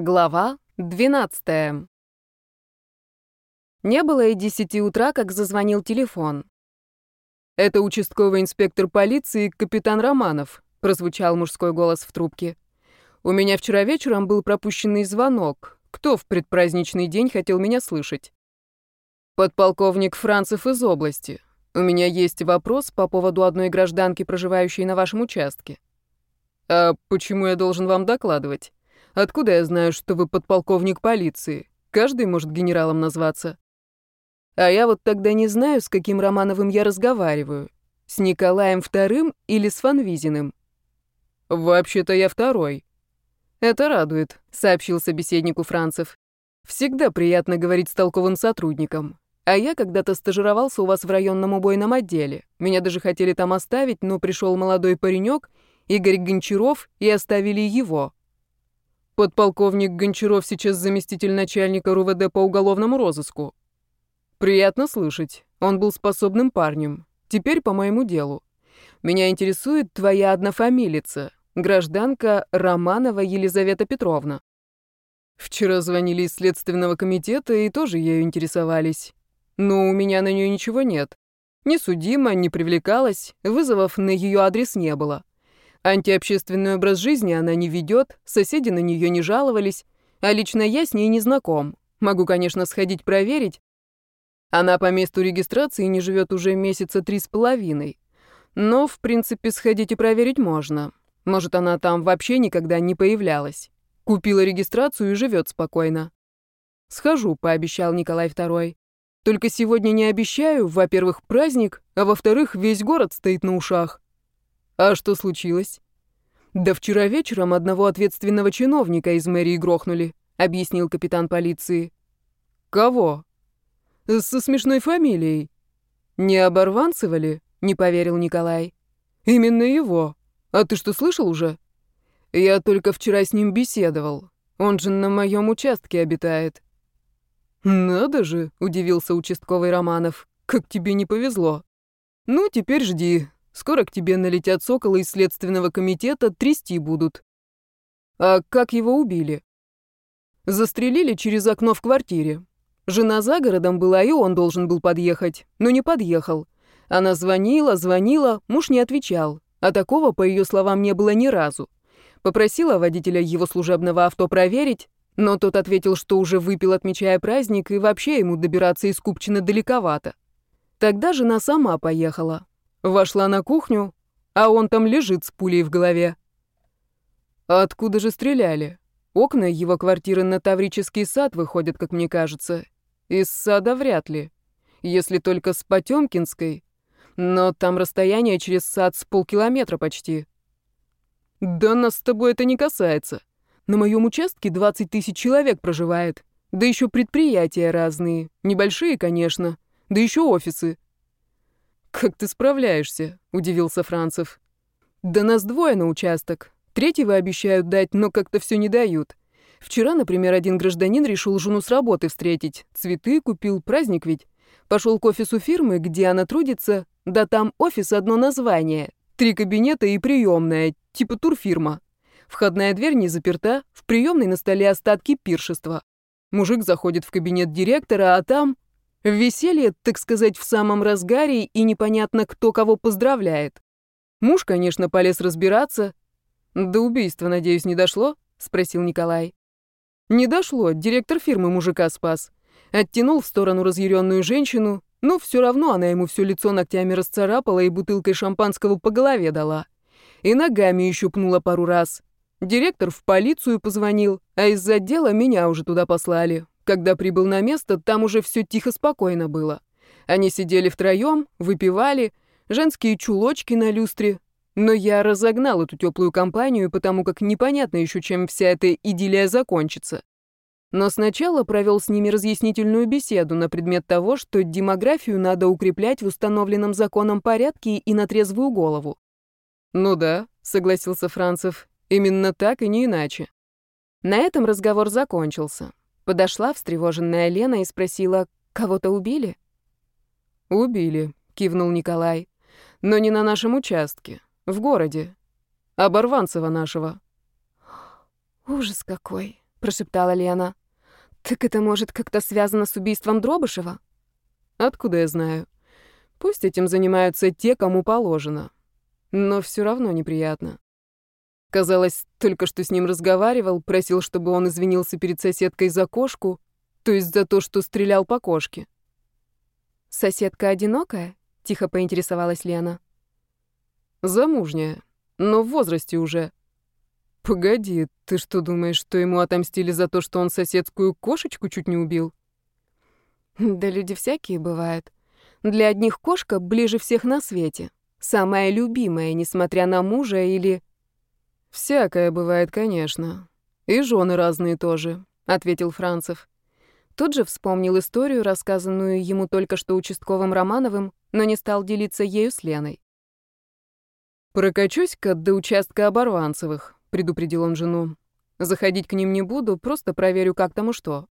Глава 12. Не было и десяти утра, как зазвонил телефон. «Это участковый инспектор полиции, капитан Романов», — прозвучал мужской голос в трубке. «У меня вчера вечером был пропущенный звонок. Кто в предпраздничный день хотел меня слышать?» «Подполковник Францев из области. У меня есть вопрос по поводу одной гражданки, проживающей на вашем участке». «А почему я должен вам докладывать? Откуда я знаю, что вы подполковник полиции? Каждый может генералом назваться». А я вот тогда не знаю, с каким Романовым я разговариваю. С Николаем Вторым или с Фанвизиным. Вообще-то я второй. Это радует, сообщил собеседнику Францев. Всегда приятно говорить с толковым сотрудником. А я когда-то стажировался у вас в районном убойном отделе. Меня даже хотели там оставить, но пришел молодой паренек, Игорь Гончаров, и оставили его. Подполковник Гончаров сейчас заместитель начальника РУВД по уголовному розыску. Приятно слышать. Он был способным парнем. Теперь по моему делу. Меня интересует твоя однофамилица, гражданка Романова Елизавета Петровна. Вчера звонили из следственного комитета и тоже ею интересовались. Но у меня на нее ничего нет. Не судима, не привлекалась, вызовов на ее адрес не было. Антиобщественный образ жизни она не ведет, соседи на нее не жаловались, а лично я с ней не знаком. Могу, конечно, сходить проверить, она по месту регистрации не живет уже месяца три с половиной. Но, в принципе, сходить и проверить можно. Может, она там вообще никогда не появлялась. Купила регистрацию и живет спокойно. «Схожу», — пообещал Николай II. «Только сегодня не обещаю, во-первых, праздник, а во-вторых, весь город стоит на ушах». «А что случилось?» «Да вчера вечером одного ответственного чиновника из мэрии грохнули», — объяснил капитан полиции. «Кого?» Со смешной фамилией. Не оборванцева ли? Не поверил Николай. Именно его. А ты что, слышал уже? Я только вчера с ним беседовал. Он же на моем участке обитает. Надо же, удивился участковый Романов. Как тебе не повезло. Ну, теперь жди. Скоро к тебе налетят соколы из следственного комитета, трясти будут. А как его убили? Застрелили через окно в квартире. Жена за городом была, и он должен был подъехать, но не подъехал. Она звонила, звонила, муж не отвечал, а такого, по ее словам, не было ни разу. Попросила водителя его служебного авто проверить, но тот ответил, что уже выпил, отмечая праздник, и вообще ему добираться из Купчино далековато. Тогда жена сама поехала. Вошла на кухню, а он там лежит с пулей в голове. Откуда же стреляли? Окна его квартиры на Таврический сад выходят, как мне кажется, из сада вряд ли. Если только с Потёмкинской. Но там расстояние через сад с полкилометра почти. Да нас с тобой это не касается. На моем участке 20 тысяч человек проживает. Да еще предприятия разные. Небольшие, конечно. Да еще офисы. «Как ты справляешься?» — удивился Францев. «Да нас двое на участок. Третьего обещают дать, но как-то все не дают. Вчера, например, один гражданин решил жену с работы встретить. Цветы купил, праздник ведь. Пошел к офису фирмы, где она трудится. Да там офис одно название. Три кабинета и приемная, типа турфирма. Входная дверь не заперта, в приемной на столе остатки пиршества. Мужик заходит в кабинет директора, а там... Веселье, так сказать, в самом разгаре, и непонятно, кто кого поздравляет. Муж, конечно, полез разбираться. До убийства, надеюсь, не дошло? Спросил Николай. Не дошло, директор фирмы мужика спас. Оттянул в сторону разъяренную женщину, но все равно она ему все лицо ногтями расцарапала и бутылкой шампанского по голове дала. И ногами еще пнула пару раз. Директор в полицию позвонил, а из-за отдела меня уже туда послали. Когда прибыл на место, там уже все тихо-спокойно было. Они сидели втроем, выпивали, женские чулочки на люстре, но я разогнал эту теплую компанию, потому как непонятно еще, чем вся эта идиллия закончится. Но сначала провел с ними разъяснительную беседу на предмет того, что демографию надо укреплять в установленном законом порядке и на трезвую голову. «Ну да», — согласился Францев, — «именно так и не иначе». На этом разговор закончился. Подошла встревоженная Лена и спросила, «Кого-то убили?» «Убили», — кивнул Николай, — «но не на нашем участке. В городе. Оборванцева нашего. Ужас какой, — прошептала Лена. «Так это может как-то связано с убийством Дробышева?» «Откуда я знаю? Пусть этим занимаются те, кому положено. Но все равно неприятно. Казалось, только что с ним разговаривал, просил, чтобы он извинился перед соседкой за кошку, то есть за то, что стрелял по кошке. «Соседка одинокая?» — тихо поинтересовалась Лена. «Замужняя, но в возрасте уже». «Погоди, ты что думаешь, что ему отомстили за то, что он соседскую кошечку чуть не убил?» «Да люди всякие бывают. Для одних кошка ближе всех на свете. Самая любимая, несмотря на мужа или...» «Всякое бывает, конечно. И жены разные тоже», — ответил Францев. Тут же вспомнил историю, рассказанную ему только что участковым Романовым, но не стал делиться ею с Леной. «Прокачусь-ка до участка Оборванцевых», — предупредил он жену. «Заходить к ним не буду, просто проверю, как там и что».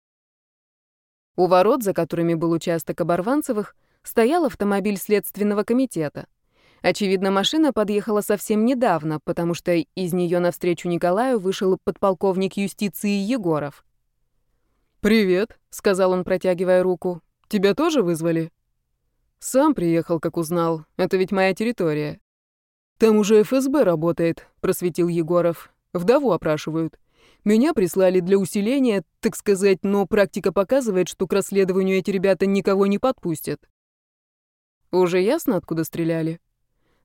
У ворот, за которыми был участок Оборванцевых, стоял автомобиль Следственного комитета — Очевидно, машина подъехала совсем недавно, потому что из нее навстречу Николаю вышел подполковник юстиции Егоров. «Привет», — сказал он, протягивая руку. «Тебя тоже вызвали?» «Сам приехал, как узнал. Это ведь моя территория». «Там уже ФСБ работает», — просветил Егоров. «Вдову опрашивают. Меня прислали для усиления, так сказать, но практика показывает, что к расследованию эти ребята никого не подпустят». «Уже ясно, откуда стреляли?»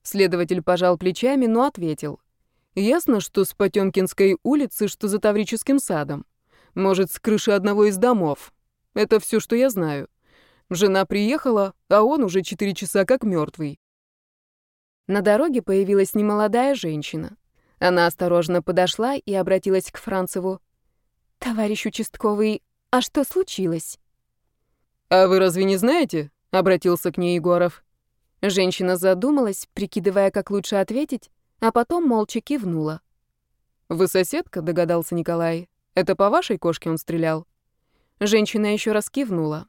Следователь пожал плечами, но ответил. Ясно, что с Потёмкинской улицы, что за Таврическим садом. Может, с крыши одного из домов. Это все, что я знаю. Жена приехала, а он уже четыре часа как мертвый. На дороге появилась немолодая женщина. Она осторожно подошла и обратилась к Францеву. «Товарищ участковый, а что случилось?» «А вы разве не знаете?» — обратился к ней Егоров. Женщина задумалась, прикидывая, как лучше ответить, а потом молча кивнула. «Вы соседка?» — догадался Николай. «Это по вашей кошке он стрелял?» Женщина еще раз кивнула.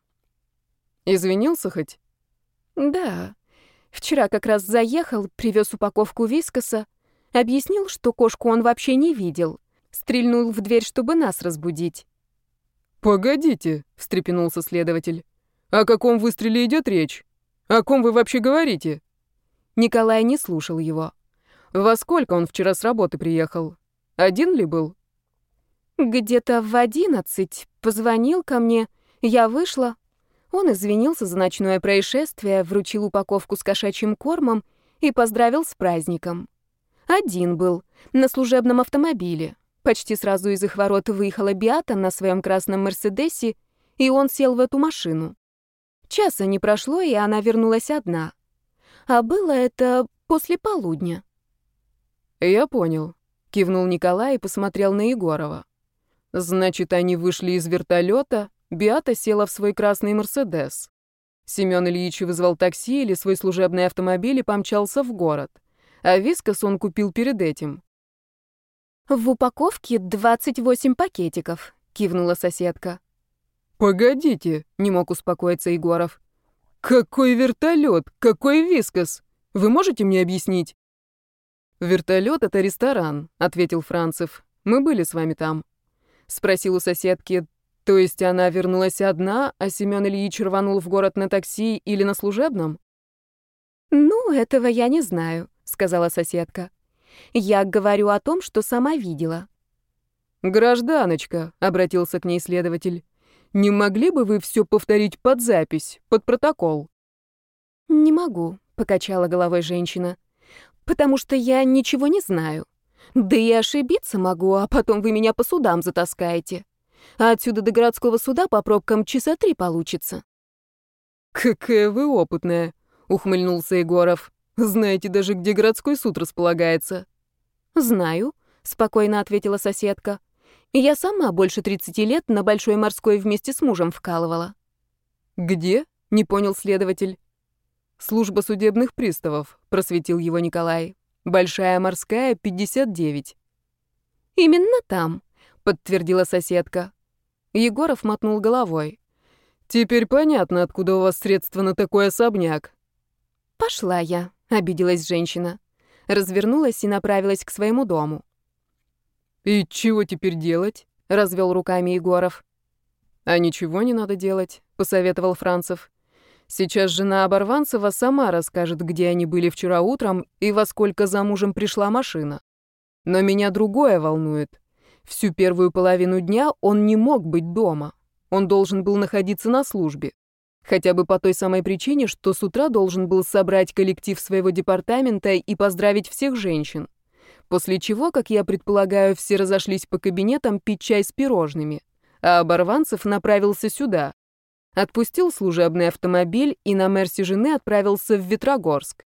«Извинился хоть?» «Да. Вчера как раз заехал, привез упаковку вискоса, объяснил, что кошку он вообще не видел, стрельнул в дверь, чтобы нас разбудить». «Погодите», — встрепенулся следователь. «О каком выстреле идет речь?» «О ком вы вообще говорите?» Николай не слушал его. «Во сколько он вчера с работы приехал? Один ли был?» «Где-то в одиннадцать. Позвонил ко мне. Я вышла. Он извинился за ночное происшествие, вручил упаковку с кошачьим кормом и поздравил с праздником. Один был, на служебном автомобиле. Почти сразу из их ворот выехала Биата на своем красном Мерседесе, и он сел в эту машину. Часа не прошло, и она вернулась одна. А было это после полудня. «Я понял», — кивнул Николай и посмотрел на Егорова. «Значит, они вышли из вертолета, Биата села в свой красный «Мерседес». Семён Ильич вызвал такси или свой служебный автомобиль и помчался в город. А вискос он купил перед этим. «В упаковке 28 пакетиков», — кивнула соседка. «Погодите», — не мог успокоиться Егоров. «Какой вертолет? Какой вискос? Вы можете мне объяснить?» «Вертолет — это ресторан», — ответил Францев. «Мы были с вами там». Спросил у соседки, то есть она вернулась одна, а Семён Ильич рванул в город на такси или на служебном? «Ну, этого я не знаю», — сказала соседка. «Я говорю о том, что сама видела». «Гражданочка», — обратился к ней следователь, не могли бы вы все повторить под запись, под протокол? Не могу, покачала головой женщина. Потому что я ничего не знаю. Да и ошибиться могу, а потом вы меня по судам затаскаете. А отсюда до городского суда по пробкам часа три получится. Какая вы опытная, ухмыльнулся Егоров. Знаете даже, где городской суд располагается? Знаю, спокойно ответила соседка. Я сама больше 30 лет на Большой морской вместе с мужем вкалывала. «Где?» — не понял следователь. «Служба судебных приставов», — просветил его Николай. «Большая морская, 59». «Именно там», — подтвердила соседка. Егоров мотнул головой. «Теперь понятно, откуда у вас средства на такой особняк». «Пошла я», — обиделась женщина. Развернулась и направилась к своему дому. «И чего теперь делать?» — развел руками Егоров. «А ничего не надо делать», — посоветовал Францев. «Сейчас жена Оборванцева сама расскажет, где они были вчера утром и во сколько за мужем пришла машина. Но меня другое волнует. Всю первую половину дня он не мог быть дома. Он должен был находиться на службе. Хотя бы по той самой причине, что с утра должен был собрать коллектив своего департамента и поздравить всех женщин. После чего, как я предполагаю, все разошлись по кабинетам пить чай с пирожными, а Оборванцев направился сюда. Отпустил служебный автомобиль и на Мерсе жены отправился в Ветрогорск.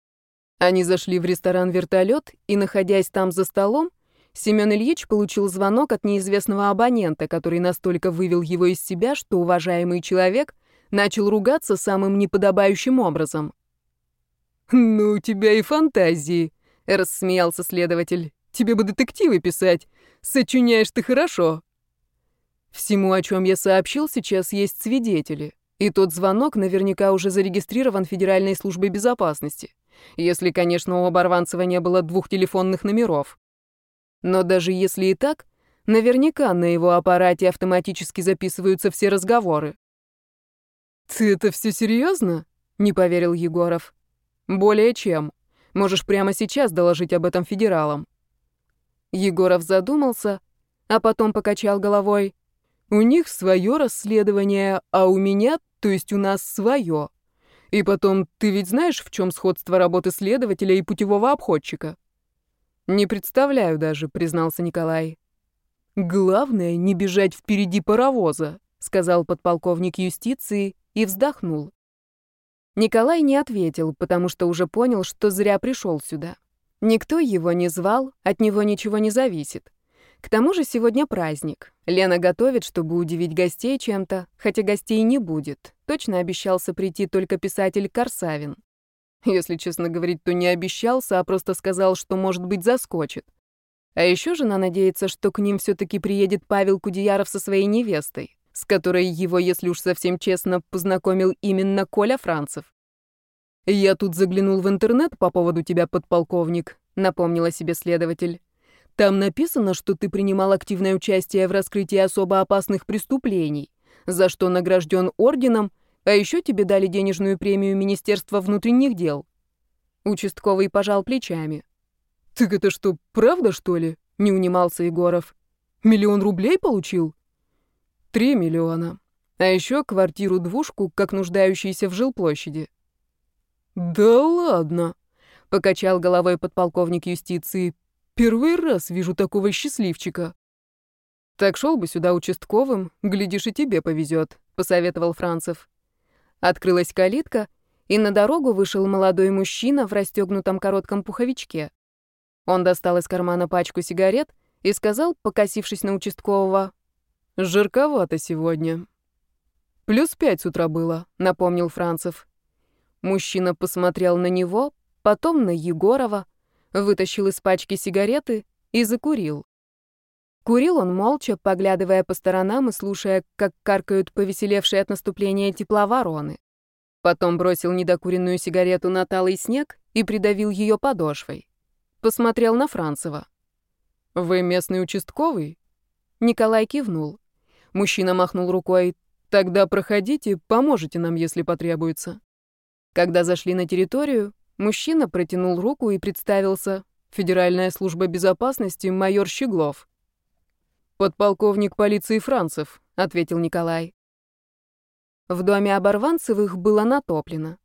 Они зашли в ресторан «Вертолет», и, находясь там за столом, Семен Ильич получил звонок от неизвестного абонента, который настолько вывел его из себя, что уважаемый человек начал ругаться самым неподобающим образом. «Ну, у тебя и фантазии», — рассмеялся следователь. «Тебе бы детективы писать. Сочиняешь ты хорошо». Всему, о чем я сообщил, сейчас есть свидетели. И тот звонок наверняка уже зарегистрирован Федеральной службой безопасности. Если, конечно, у Оборванцева не было двух телефонных номеров. Но даже если и так, наверняка на его аппарате автоматически записываются все разговоры. «Ты это все серьезно?» — не поверил Егоров. «Более чем. Можешь прямо сейчас доложить об этом федералам». Егоров задумался, а потом покачал головой. «У них свое расследование, а у меня, то есть у нас свое. И потом, ты ведь знаешь, в чем сходство работы следователя и путевого обходчика?» «Не представляю даже», — признался Николай. «Главное — не бежать впереди паровоза», — сказал подполковник юстиции и вздохнул. Николай не ответил, потому что уже понял, что зря пришел сюда. Никто его не звал, от него ничего не зависит. К тому же сегодня праздник. Лена готовит, чтобы удивить гостей чем-то, хотя гостей не будет. Точно обещался прийти только писатель Корсавин. Если честно говорить, то не обещался, а просто сказал, что, может быть, заскочит. А еще жена надеется, что к ним все-таки приедет Павел Кудеяров со своей невестой, с которой его, если уж совсем честно, познакомил именно Коля Францев. «Я тут заглянул в интернет по поводу тебя, подполковник», — напомнила себе следователь. «Там написано, что ты принимал активное участие в раскрытии особо опасных преступлений, за что награжден орденом а еще тебе дали денежную премию Министерства внутренних дел. Участковый пожал плечами. Так это что, правда, что ли? Не унимался Егоров. Миллион рублей получил? Три миллиона. А еще квартиру-двушку, как нуждающийся в жилплощади. Да ладно, покачал головой подполковник юстиции. Первый раз вижу такого счастливчика. Так шел бы сюда участковым, глядишь, и тебе повезет, посоветовал Францев. Открылась калитка, и на дорогу вышел молодой мужчина в расстегнутом коротком пуховичке. Он достал из кармана пачку сигарет и сказал, покосившись на участкового, «Жарковато сегодня». «Плюс пять с утра было», — напомнил Францев. Мужчина посмотрел на него, потом на Егорова, вытащил из пачки сигареты и закурил. Курил он молча, поглядывая по сторонам и слушая, как каркают повеселевшие от наступления тепла вороны. Потом бросил недокуренную сигарету на талый снег и придавил ее подошвой. Посмотрел на Францева. «Вы местный участковый?» Николай кивнул. Мужчина махнул рукой. «Тогда проходите, поможете нам, если потребуется». Когда зашли на территорию, мужчина протянул руку и представился. Федеральная служба безопасности, майор Щеглов. «Подполковник полиции Францев», — ответил Николай. В доме Оборванцевых было натоплено.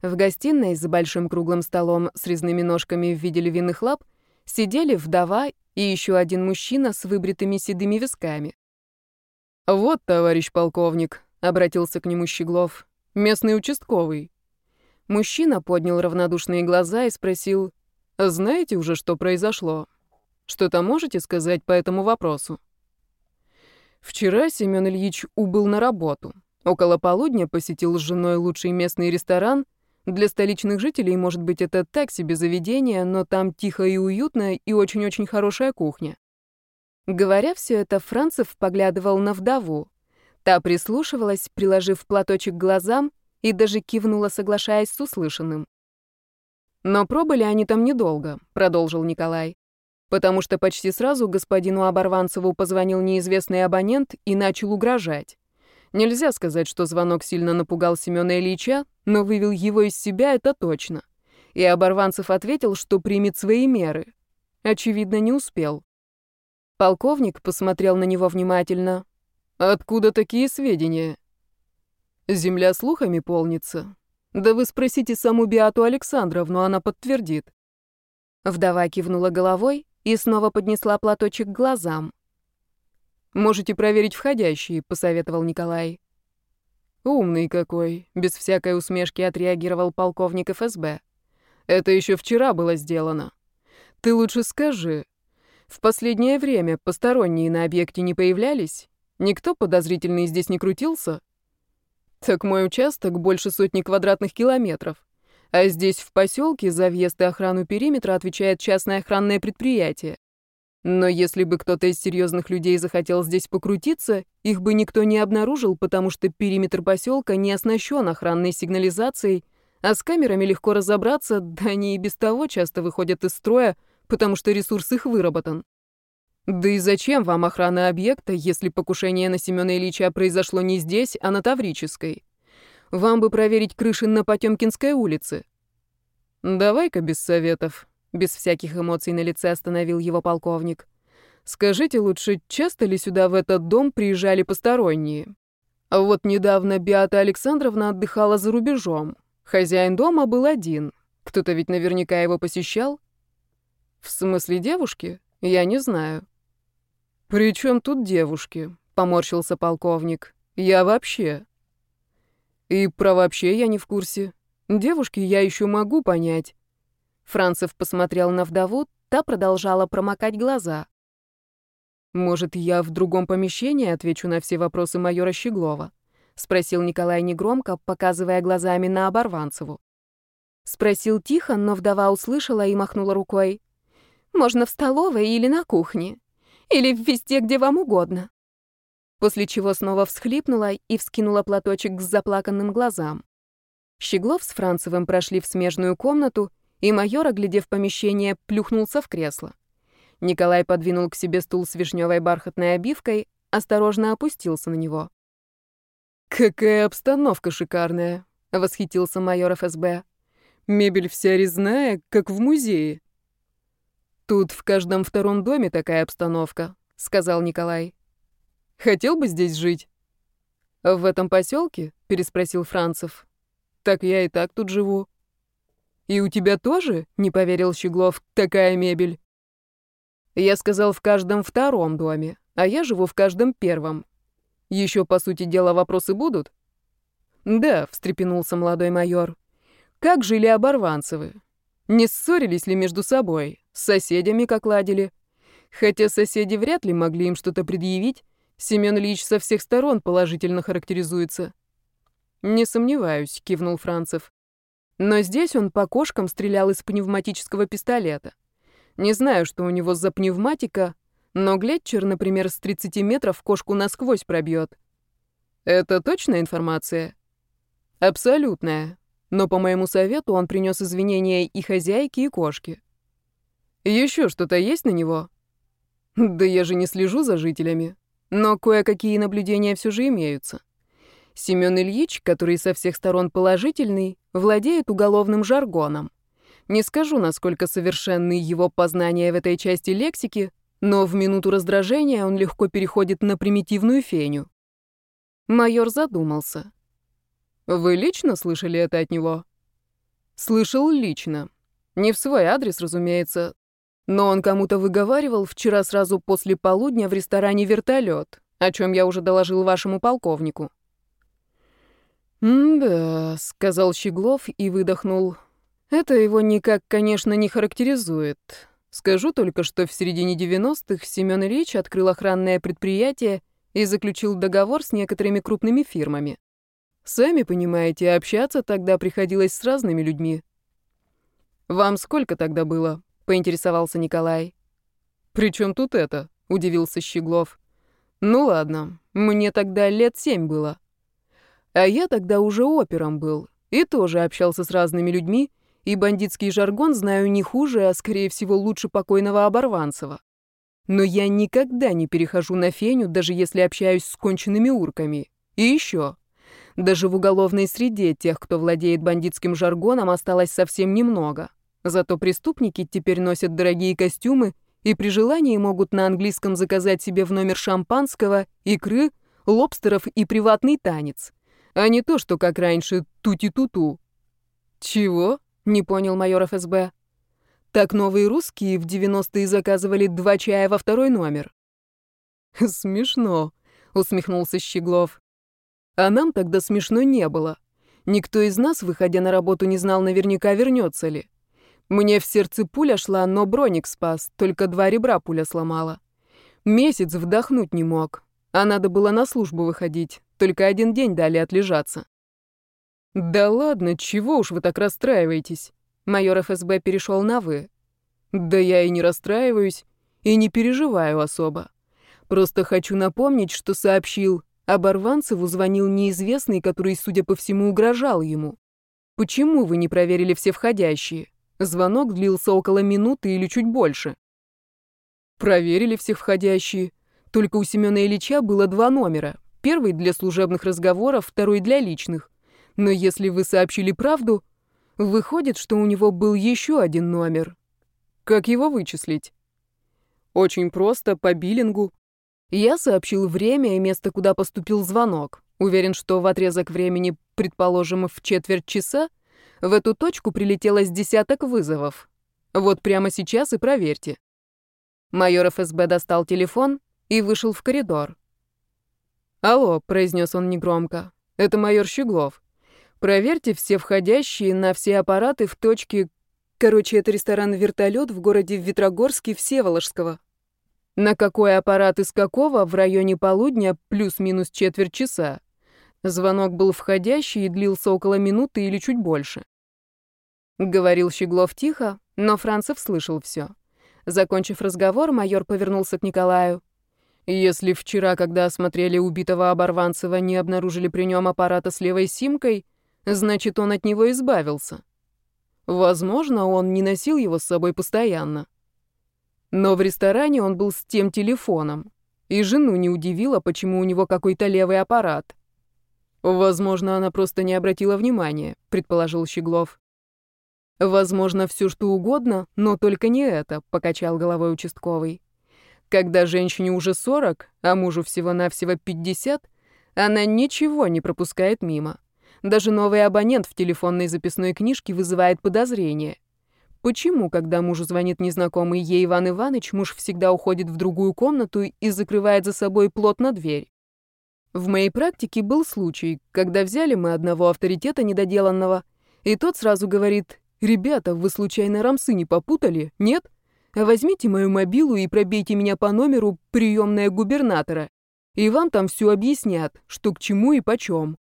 В гостиной за большим круглым столом с резными ножками в виде львиных лап сидели вдова и еще один мужчина с выбритыми седыми висками. «Вот, товарищ полковник», — обратился к нему Щеглов, — «местный участковый». Мужчина поднял равнодушные глаза и спросил, «Знаете уже, что произошло? Что-то можете сказать по этому вопросу?» Вчера Семен Ильич убыл на работу. Около полудня посетил с женой лучший местный ресторан. Для столичных жителей, может быть, это так себе заведение, но там тихо и уютно и очень-очень хорошая кухня. Говоря все это, Францев поглядывал на вдову. Та прислушивалась, приложив платочек к глазам, и даже кивнула, соглашаясь с услышанным. «Но пробыли они там недолго», — продолжил Николай. потому что почти сразу господину Оборванцеву позвонил неизвестный абонент и начал угрожать. Нельзя сказать, что звонок сильно напугал Семёна Ильича, но вывел его из себя, это точно. И Оборванцев ответил, что примет свои меры. Очевидно, не успел. Полковник посмотрел на него внимательно. «Откуда такие сведения?» «Земля слухами полнится. Да вы спросите саму Биату Александровну, она подтвердит». Вдова кивнула головой и снова поднесла платочек к глазам. «Можете проверить входящие», — посоветовал Николай. «Умный какой», — без всякой усмешки отреагировал полковник ФСБ. «Это еще вчера было сделано. Ты лучше скажи, в последнее время посторонние на объекте не появлялись? Никто подозрительный здесь не крутился?» «Так мой участок больше сотни квадратных километров. А здесь, в поселке, за въезд и охрану периметра отвечает частное охранное предприятие. Но если бы кто-то из серьезных людей захотел здесь покрутиться, их бы никто не обнаружил, потому что периметр поселка не оснащен охранной сигнализацией, а с камерами легко разобраться, да они и без того часто выходят из строя, потому что ресурс их выработан. Да и зачем вам охрана объекта, если покушение на Семёна Ильича произошло не здесь, а на Таврической? Вам бы проверить крыши на Потёмкинской улице. Давай-ка без советов. Без всяких эмоций на лице остановил его полковник. Скажите лучше, часто ли сюда в этот дом приезжали посторонние? А вот недавно Биата Александровна отдыхала за рубежом. Хозяин дома был один. Кто-то ведь наверняка его посещал. В смысле девушки? Я не знаю. «При чем тут девушки?» — поморщился полковник. «Я вообще...» «И про вообще я не в курсе. Девушки я еще могу понять. Францев посмотрел на вдову, та продолжала промокать глаза. «Может, я в другом помещении отвечу на все вопросы майора Щеглова?» — спросил Николай негромко, показывая глазами на Оборванцеву. Спросил тихо, но вдова услышала и махнула рукой. «Можно в столовой или на кухне. Или везде, где вам угодно». После чего снова всхлипнула и вскинула платочек к заплаканным глазам. Щеглов с Францевым прошли в смежную комнату, и майор, оглядев помещение, плюхнулся в кресло. Николай подвинул к себе стул с вишневой бархатной обивкой, осторожно опустился на него. «Какая обстановка шикарная!» — восхитился майор ФСБ. «Мебель вся резная, как в музее». «Тут в каждом втором доме такая обстановка», — сказал Николай. «Хотел бы здесь жить?» «В этом поселке?» — переспросил Францев. «Так я и так тут живу». «И у тебя тоже?» — не поверил Щеглов. «Такая мебель». Я сказал, в каждом втором доме, а я живу в каждом первом. Еще, по сути дела, вопросы будут? Да, встрепенулся молодой майор. Как жили оборванцевы? Не ссорились ли между собой? С соседями как ладили? Хотя соседи вряд ли могли им что-то предъявить, Семен Ильич со всех сторон положительно характеризуется. «Не сомневаюсь», — кивнул Францев. Но здесь он по кошкам стрелял из пневматического пистолета. Не знаю, что у него за пневматика, но Глетчер, например, с 30 метров кошку насквозь пробьет. Это точная информация? Абсолютная. Но по моему совету он принес извинения и хозяйке, и кошке. Еще что-то есть на него? Да я же не слежу за жителями. Но кое-какие наблюдения все же имеются. Семен Ильич, который со всех сторон положительный, владеет уголовным жаргоном. Не скажу, насколько совершенны его познания в этой части лексики, но в минуту раздражения он легко переходит на примитивную феню. Майор задумался. «Вы лично слышали это от него?» «Слышал лично. Не в свой адрес, разумеется. Но он кому-то выговаривал вчера сразу после полудня в ресторане «Вертолет», о чем я уже доложил вашему полковнику. «Да», — сказал Щеглов и выдохнул. «Это его никак, конечно, не характеризует. Скажу только, что в середине 90-х Семен Ильич открыл охранное предприятие и заключил договор с некоторыми крупными фирмами. Сами понимаете, общаться тогда приходилось с разными людьми». «Вам сколько тогда было?» — поинтересовался Николай. «При чем тут это?» — удивился Щеглов. «Ну ладно, мне тогда лет семь было». А я тогда уже опером был и тоже общался с разными людьми и бандитский жаргон знаю не хуже, а скорее всего лучше покойного Оборванцева. Но я никогда не перехожу на феню, даже если общаюсь с конченными урками. И еще. Даже в уголовной среде тех, кто владеет бандитским жаргоном, осталось совсем немного. Зато преступники теперь носят дорогие костюмы и при желании могут на английском заказать себе в номер шампанского, икры, лобстеров и приватный танец. А не то, что как раньше тути-туту. Чего? Не понял майор ФСБ. Так новые русские в 90-е заказывали два чая во второй номер. Смешно, усмехнулся Щеглов. А нам тогда смешно не было. Никто из нас, выходя на работу, не знал наверняка, вернется ли. Мне в сердце пуля шла, но броник спас, только два ребра пуля сломала. Месяц вдохнуть не мог, а надо было на службу выходить, только один день дали отлежаться. «Да ладно, чего уж вы так расстраиваетесь?» Майор ФСБ перешел на «вы». «Да я и не расстраиваюсь, и не переживаю особо. Просто хочу напомнить, что сообщил, Оборванцеву звонил неизвестный, который, судя по всему, угрожал ему. Почему вы не проверили все входящие? Звонок длился около минуты или чуть больше. Проверили всех входящие. Только у Семёна Ильича было два номера. Первый для служебных разговоров, второй для личных. Но если вы сообщили правду, выходит, что у него был еще один номер. Как его вычислить? Очень просто, по биллингу. Я сообщил время и место, куда поступил звонок. Уверен, что в отрезок времени, предположим, в четверть часа, в эту точку прилетело с десяток вызовов. Вот прямо сейчас и проверьте. Майор ФСБ достал телефон и вышел в коридор. «Алло», — произнес он негромко, — «это майор Щеглов. Проверьте все входящие на все аппараты в точке... Короче, это ресторан-вертолет в городе Ветрогорске Всеволожского. На какой аппарат из какого в районе полудня плюс-минус четверть часа. Звонок был входящий и длился около минуты или чуть больше. Говорил Щеглов тихо, но Францев слышал все. Закончив разговор, майор повернулся к Николаю. «Если вчера, когда осмотрели убитого Оборванцева, не обнаружили при нем аппарата с левой симкой, значит, он от него избавился. Возможно, он не носил его с собой постоянно. Но в ресторане он был с тем телефоном, и жену не удивило, почему у него какой-то левый аппарат. Возможно, она просто не обратила внимания, предположил Щеглов. Возможно, все что угодно, но только не это, покачал головой участковый. Когда женщине уже 40, а мужу всего-навсего 50, она ничего не пропускает мимо. Даже новый абонент в телефонной записной книжке вызывает подозрение. Почему, когда мужу звонит незнакомый ей Иван Иванович, муж всегда уходит в другую комнату и закрывает за собой плотно дверь? В моей практике был случай, когда взяли мы одного авторитета недоделанного, и тот сразу говорит, «Ребята, вы случайно рамсы не попутали? Нет? А возьмите мою мобилу и пробейте меня по номеру приемная губернатора, и вам там все объяснят, что к чему и почем».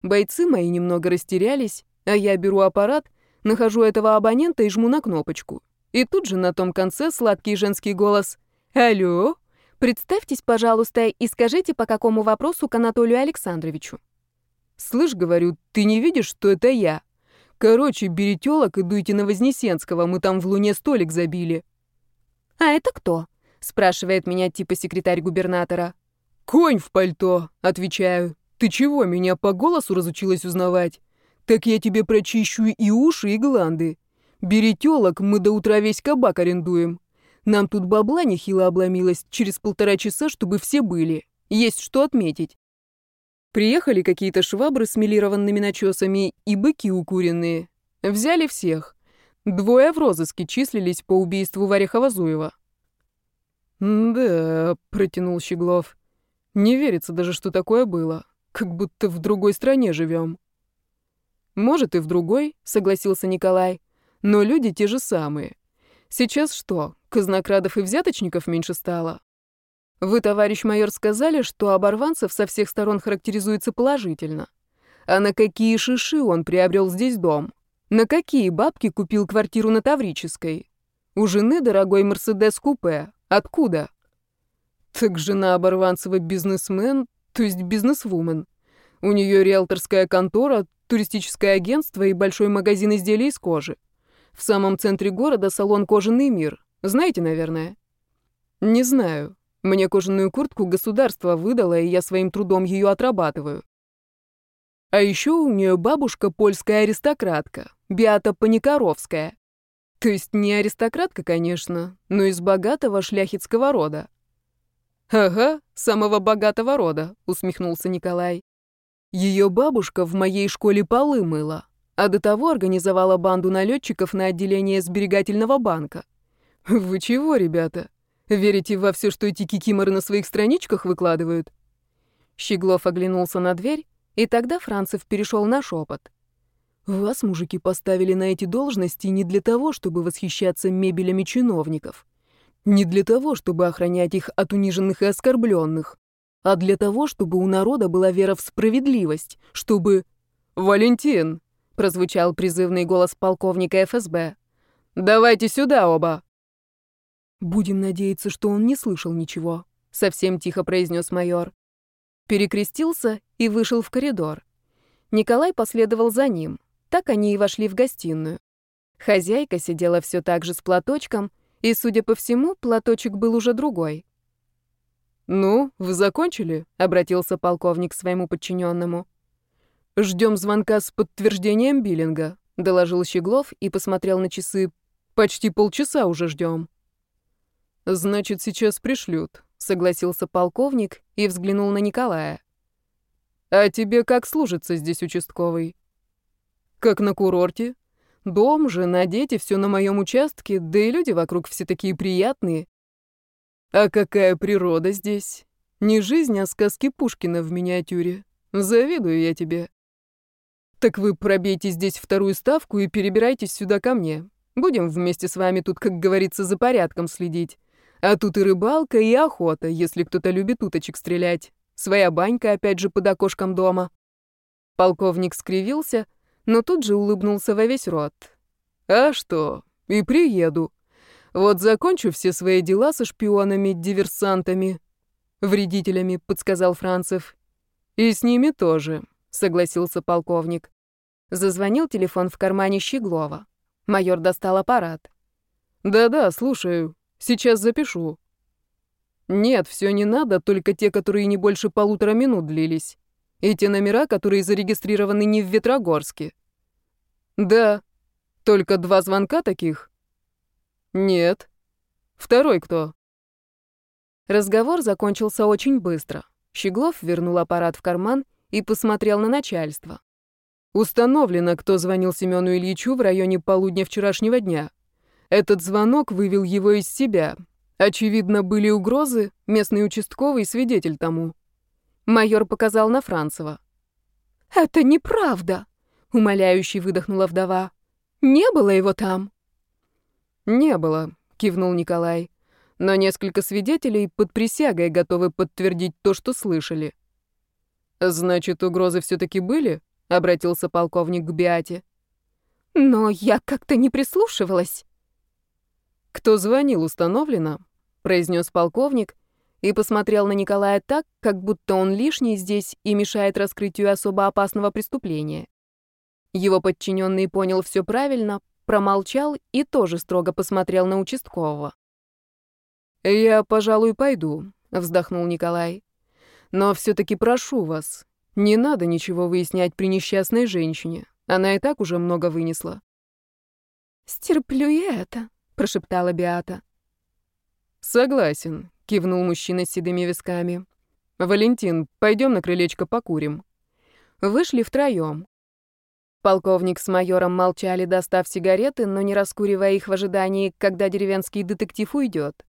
Бойцы мои немного растерялись, а я беру аппарат, нахожу этого абонента и жму на кнопочку. И тут же на том конце сладкий женский голос «Алло, представьтесь, пожалуйста, и скажите, по какому вопросу к Анатолию Александровичу». «Слышь, — говорю, — ты не видишь, что это я? Короче, бери тёлок и дуйте на Вознесенского, мы там в Луне столик забили». «А это кто?» — спрашивает меня типа секретарь губернатора. «Конь в пальто», — отвечаю. Ты чего, меня по голосу разучилась узнавать? Так я тебе прочищу и уши, и гланды. Бери тёлок, мы до утра весь кабак арендуем. Нам тут бабла нехило обломилось через полтора часа, чтобы все были. Есть что отметить. Приехали какие-то швабры с милированными начесами и быки укуренные. Взяли всех. Двое в розыске числились по убийству Варехова-Зуева. «Да», — протянул Щеглов. «Не верится даже, что такое было. Как будто в другой стране живем. Может, и в другой, согласился Николай. Но люди те же самые. Сейчас что, казнокрадов и взяточников меньше стало? Вы, товарищ майор, сказали, что оборванцев со всех сторон характеризуется положительно. А на какие шиши он приобрел здесь дом? На какие бабки купил квартиру на Таврической? У жены дорогой Мерседес-купе. Откуда? Так жена Оборванцева бизнесмен, то есть бизнесвумен. У нее риэлторская контора, туристическое агентство и большой магазин изделий из кожи. В самом центре города салон «Кожаный мир». Знаете, наверное? Не знаю. Мне кожаную куртку государство выдало, и я своим трудом ее отрабатываю. А еще у нее бабушка польская аристократка, Биата Паникаровская. То есть не аристократка, конечно, но из богатого шляхетского рода. «Ага, самого богатого рода», — усмехнулся Николай. Ее бабушка в моей школе полы мыла, а до того организовала банду налетчиков на отделение сберегательного банка. Вы чего, ребята? Верите во все, что эти кикиморы на своих страничках выкладывают? Щеглов оглянулся на дверь, и тогда Францев перешел на шепот. Вас, мужики, поставили на эти должности не для того, чтобы восхищаться мебелями чиновников. Не для того, чтобы охранять их от униженных и оскорбленных а для того, чтобы у народа была вера в справедливость, чтобы... «Валентин!» — прозвучал призывный голос полковника ФСБ. «Давайте сюда оба!» «Будем надеяться, что он не слышал ничего», — совсем тихо произнес майор. Перекрестился и вышел в коридор. Николай последовал за ним. Так они и вошли в гостиную. Хозяйка сидела все так же с платочком, и, судя по всему, платочек был уже другой. «Ну, вы закончили?» — обратился полковник к своему подчиненному. «Ждем звонка с подтверждением биллинга», — доложил Щеглов и посмотрел на часы. «Почти полчаса уже ждем». «Значит, сейчас пришлют», — согласился полковник и взглянул на Николая. «А тебе как служится здесь участковый?» «Как на курорте. Дом, жена, дети, все на моем участке, да и люди вокруг все такие приятные. А какая природа здесь? Не жизнь, а сказки Пушкина в миниатюре. Завидую я тебе. Так вы пробейте здесь вторую ставку и перебирайтесь сюда ко мне. Будем вместе с вами тут, как говорится, за порядком следить. А тут и рыбалка, и охота, если кто-то любит уточек стрелять. Своя банька опять же под окошком дома. Полковник скривился, но тут же улыбнулся во весь рот. А что? И приеду. Вот закончу все свои дела со шпионами, диверсантами, вредителями, подсказал Францев. И с ними тоже, согласился полковник. Зазвонил телефон в кармане Щеглова. Майор достал аппарат. Да-да, слушаю. Сейчас запишу. Нет, все не надо, только те, которые не больше полутора минут длились. И те номера, которые зарегистрированы не в Ветрогорске. Да. Только два звонка таких? «Нет». «Второй кто?» Разговор закончился очень быстро. Щеглов вернул аппарат в карман и посмотрел на начальство. Установлено, кто звонил Семену Ильичу в районе полудня вчерашнего дня. Этот звонок вывел его из себя. Очевидно, были угрозы, местный участковый свидетель тому. Майор показал на Францева. «Это неправда», — умоляюще выдохнула вдова. «Не было его там». «Не было», — кивнул Николай. «Но несколько свидетелей под присягой готовы подтвердить то, что слышали». «Значит, угрозы все-таки были?» — обратился полковник к Биате. «Но я как-то не прислушивалась». «Кто звонил, установлено?» — произнес полковник и посмотрел на Николая так, как будто он лишний здесь и мешает раскрытию особо опасного преступления. Его подчиненный понял все правильно, промолчал и тоже строго посмотрел на участкового. «Я, пожалуй, пойду», — вздохнул Николай. «Но все-таки прошу вас, не надо ничего выяснять при несчастной женщине. Она и так уже много вынесла». «Стерплю я это», — прошептала Биата. «Согласен», — кивнул мужчина с седыми висками. «Валентин, пойдем на крылечко покурим». Вышли втроем. Полковник с майором молчали, достав сигареты, но не раскуривая их в ожидании, когда деревенский детектив уйдет.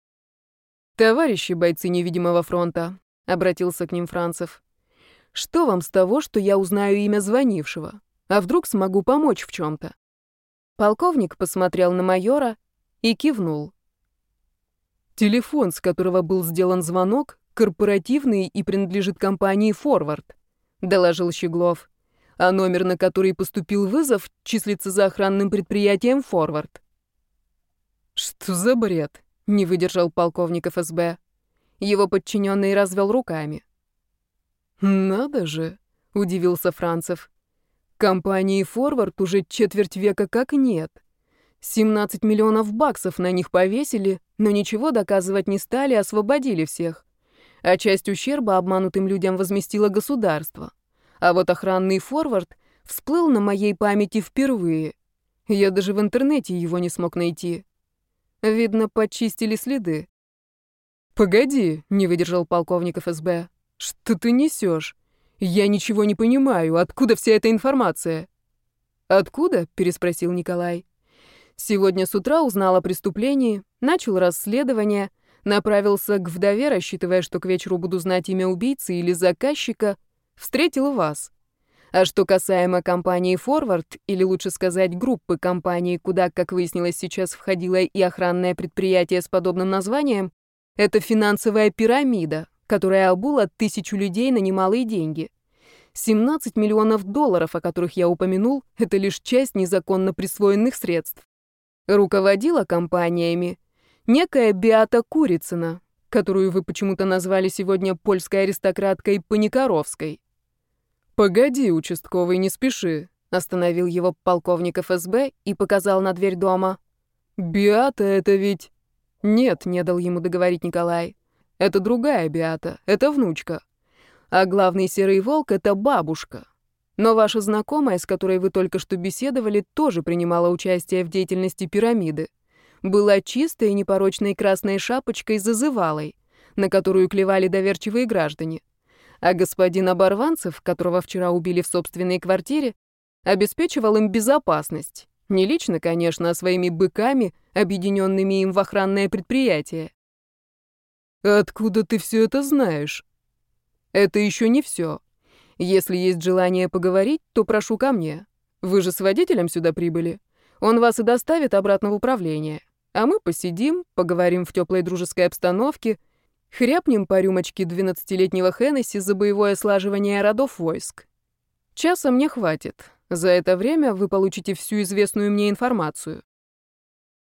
«Товарищи бойцы невидимого фронта», — обратился к ним Францев, — «что вам с того, что я узнаю имя звонившего? А вдруг смогу помочь в чем-то?» Полковник посмотрел на майора и кивнул. «Телефон, с которого был сделан звонок, корпоративный и принадлежит компании «Форвард», — доложил Щеглов а номер, на который поступил вызов, числится за охранным предприятием «Форвард». «Что за бред?» — не выдержал полковник ФСБ. Его подчиненный развел руками. «Надо же!» — удивился Францев. «Компании «Форвард» уже четверть века как нет. 17 миллионов баксов на них повесили, но ничего доказывать не стали, освободили всех. А часть ущерба обманутым людям возместило государство. А вот охранный форвард всплыл на моей памяти впервые. Я даже в интернете его не смог найти. Видно, почистили следы. «Погоди», — не выдержал полковник ФСБ. «Что ты несешь? Я ничего не понимаю. Откуда вся эта информация?» «Откуда?» — переспросил Николай. «Сегодня с утра узнал о преступлении, начал расследование, направился к вдове, рассчитывая, что к вечеру буду знать имя убийцы или заказчика, встретил вас. А что касаемо компании «Форвард», или лучше сказать, группы компаний, куда, как выяснилось сейчас, входило и охранное предприятие с подобным названием, это финансовая пирамида, которая обула тысячу людей на немалые деньги. 17 миллионов долларов, о которых я упомянул, это лишь часть незаконно присвоенных средств. Руководила компаниями некая Биата Курицына, которую вы почему-то назвали сегодня польской аристократкой Паникаровской. «Погоди, участковый, не спеши», — остановил его полковник ФСБ и показал на дверь дома. «Биата — это ведь...» «Нет», — не дал ему договорить Николай. «Это другая Биата, это внучка. А главный серый волк — это бабушка. Но ваша знакомая, с которой вы только что беседовали, тоже принимала участие в деятельности пирамиды. Была чистой непорочной красной шапочкой зазывалой, на которую клевали доверчивые граждане а господин Оборванцев, которого вчера убили в собственной квартире, обеспечивал им безопасность. Не лично, конечно, а своими быками, объединенными им в охранное предприятие. «Откуда ты все это знаешь?» «Это еще не все. Если есть желание поговорить, то прошу ко мне. Вы же с водителем сюда прибыли. Он вас и доставит обратно в управление. А мы посидим, поговорим в теплой дружеской обстановке — Хряпнем по рюмочке 12-летнего Хеннесси за боевое слаживание родов войск. Часа мне хватит. За это время вы получите всю известную мне информацию.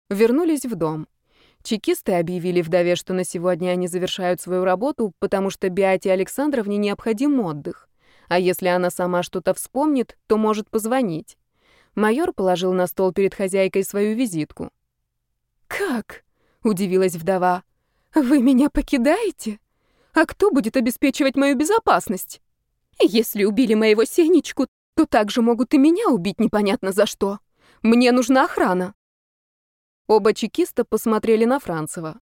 Вернулись в дом. Чекисты объявили вдове, что на сегодня они завершают свою работу, потому что Биате Александровне необходим отдых. А если она сама что-то вспомнит, то может позвонить. Майор положил на стол перед хозяйкой свою визитку. «Как?» — удивилась вдова. «Вы меня покидаете? А кто будет обеспечивать мою безопасность? Если убили моего Сенечку, то также могут и меня убить непонятно за что. Мне нужна охрана». Оба чекиста посмотрели на Францева.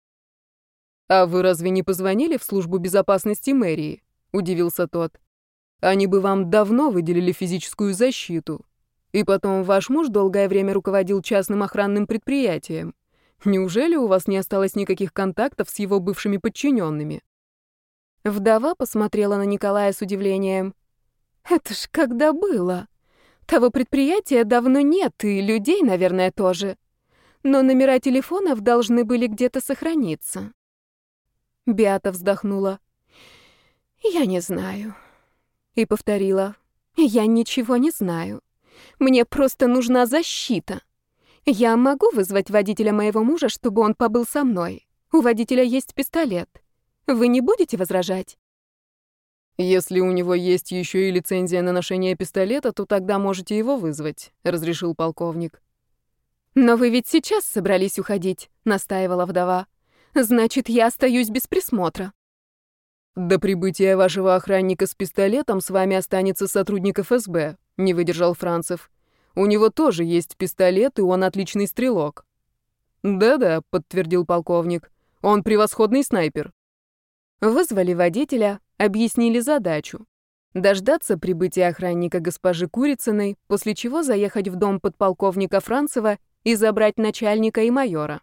«А вы разве не позвонили в службу безопасности мэрии?» — удивился тот. «Они бы вам давно выделили физическую защиту. И потом ваш муж долгое время руководил частным охранным предприятием. Неужели у вас не осталось никаких контактов с его бывшими подчиненными? Вдова посмотрела на Николая с удивлением. Это ж когда было? Того предприятия давно нет, и людей, наверное, тоже. Но номера телефонов должны были где-то сохраниться. Биата вздохнула. Я не знаю. И повторила. Я ничего не знаю. Мне просто нужна защита. Я могу вызвать водителя моего мужа, чтобы он побыл со мной. У водителя есть пистолет. Вы не будете возражать? Если у него есть еще и лицензия на ношение пистолета, то тогда можете его вызвать, разрешил полковник. Но вы ведь сейчас собрались уходить, настаивала вдова. Значит, я остаюсь без присмотра. До прибытия вашего охранника с пистолетом с вами останется сотрудник ФСБ, не выдержал Францев. У него тоже есть пистолет, и он отличный стрелок. Да-да, подтвердил полковник. Он превосходный снайпер. Вызвали водителя, объяснили задачу. Дождаться прибытия охранника госпожи Курицыной, после чего заехать в дом подполковника Францева и забрать начальника и майора.